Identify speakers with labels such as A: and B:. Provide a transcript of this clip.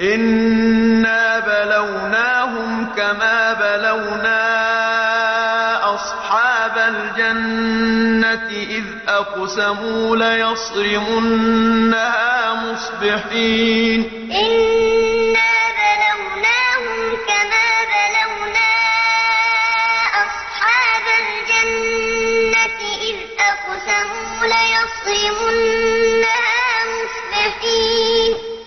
A: إِنَّا بَلَوْنَاهُمْ كَمَا بَلَوْنَا أَصْحَابَ الْجَنَّةِ إِذْ أَقْسَمُوا لَيَصْرِمُنَّهَا مُصْبِحِينَ
B: إِنَّا بَلَوْنَاهُمْ كَمَا بَلَوْنَا أَصْحَابَ الْجَنَّةِ إِذْ أَقْسَمُوا لَيَصْرِمُنَّهَا